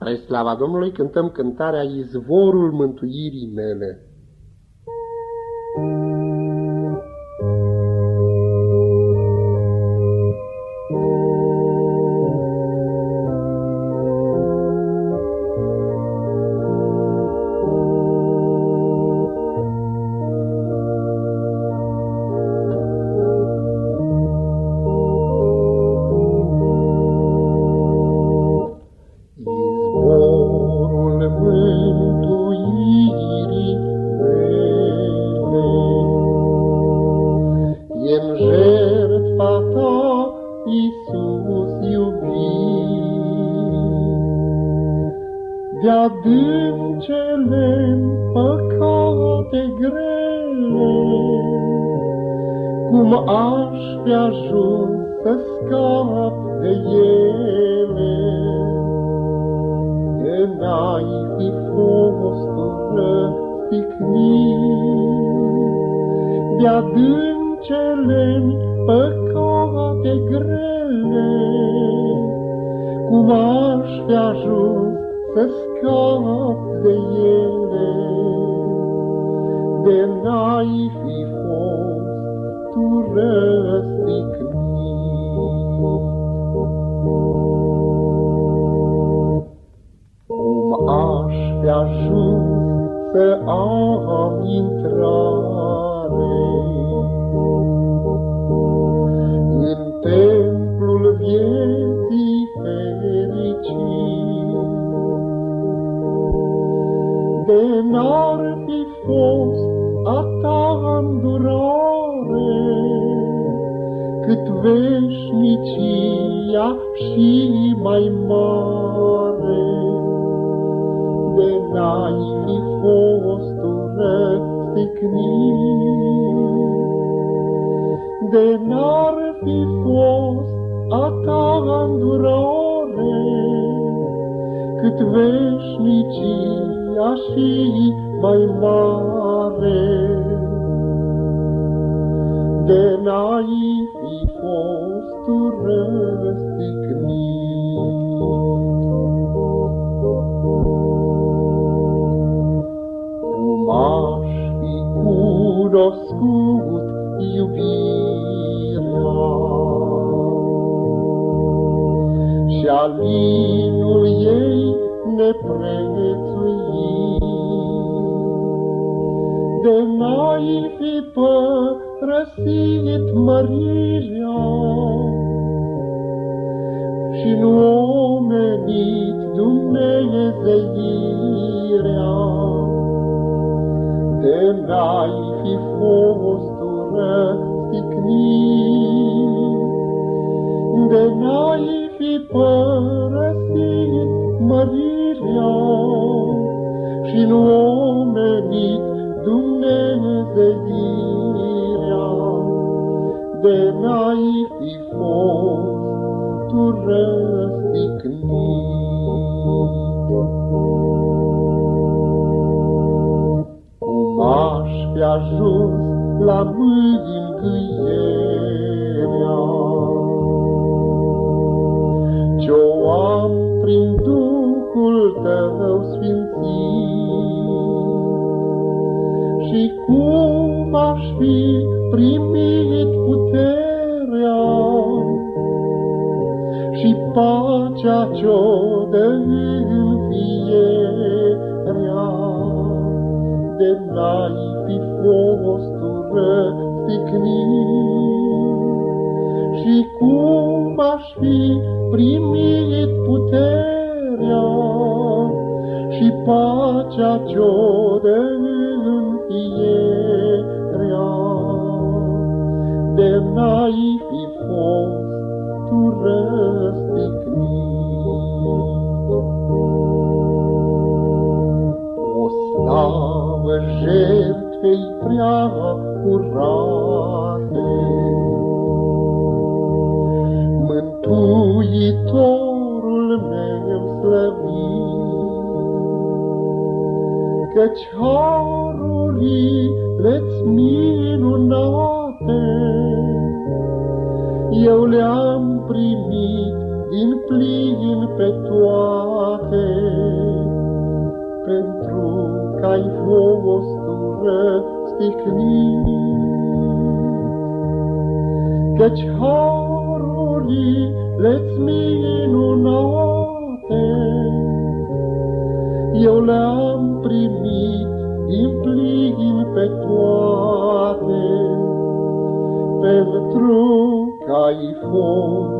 Spre slava Domnului cântăm cântarea Izvorul mântuirii mele. De-adâncele păcate grele, Cum aș fi ajuns să scap de ele, De n-ai fi fost răstignit. De-adâncele păcate grele, Cum aș fi ajuns să scap de ele, de n-ai fi fost tu răstignit. De n-ar fi fost a ta îndurare, cât veșnicia și mai mare. De n-ai fi fost răstignit, de n-ar fi fost a ta îndurare, cât veșnicia ea și mai mare. De n-ai fi fost răstignit. Cum aș fi cunoscut iubirea și alinul ei neprețuit. De n-ai fi părăsit mărirea și nu omenit Dumnezeirea. De n-ai fi fost răstignit, de n-ai fi părăsit mărirea și nu omenit Dumnezeirea, de n-ai fi fost tu răstignit. Cum aș fi ajuns la mângâierea, ce-o am prin Duhul Tău sfințit. Și cum aș fi primit puterea și pacea ce-o dă înfierea, de n-ai fi fost răstignit. Și cum aș fi primit puterea și pacea ce-o dă înfierea. De n-ai fi fost tu răstignit. O slavă jertfei prea curate, Mântuitorul meu slăvit, Căci harurile-ți minunate, Eu le-am primit din plin pe toate, pentru că-ai fost răstignit. Căci harurile-ți minunate, eu le-am primit din plin pe toate, pentru că ai fost tu răstignit.